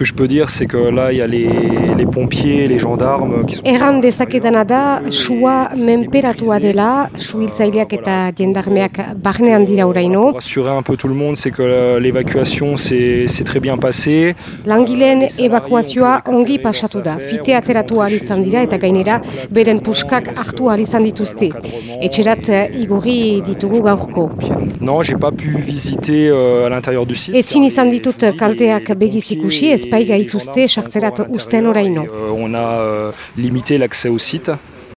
que je peux dire, c'est que là, il y a les, les pompiers, les gendarmes qui sont... Erran dezaketana da, sua menperatua dela, suhiltzaileak eta jendarmeak barnean dira oraino. Pour rassurer un peu tout le monde, c'est que euh, l'évacuation s'est très bien passée. Langileen evakuazioa ongi pasatu da. Fite ateratu ahal izan dira eta gainera beren puskak hartu ahal izan dituzte. Etxerat eh, igorri ditugu gaurko. Non, j'ai pas pu visiter euh, à l'intérieur du site. Ezin izan ditut kalteak begiz ikusi, ez bai gaituzte sartzerat usten oraino. Euh, on a euh, limité l'accès au site.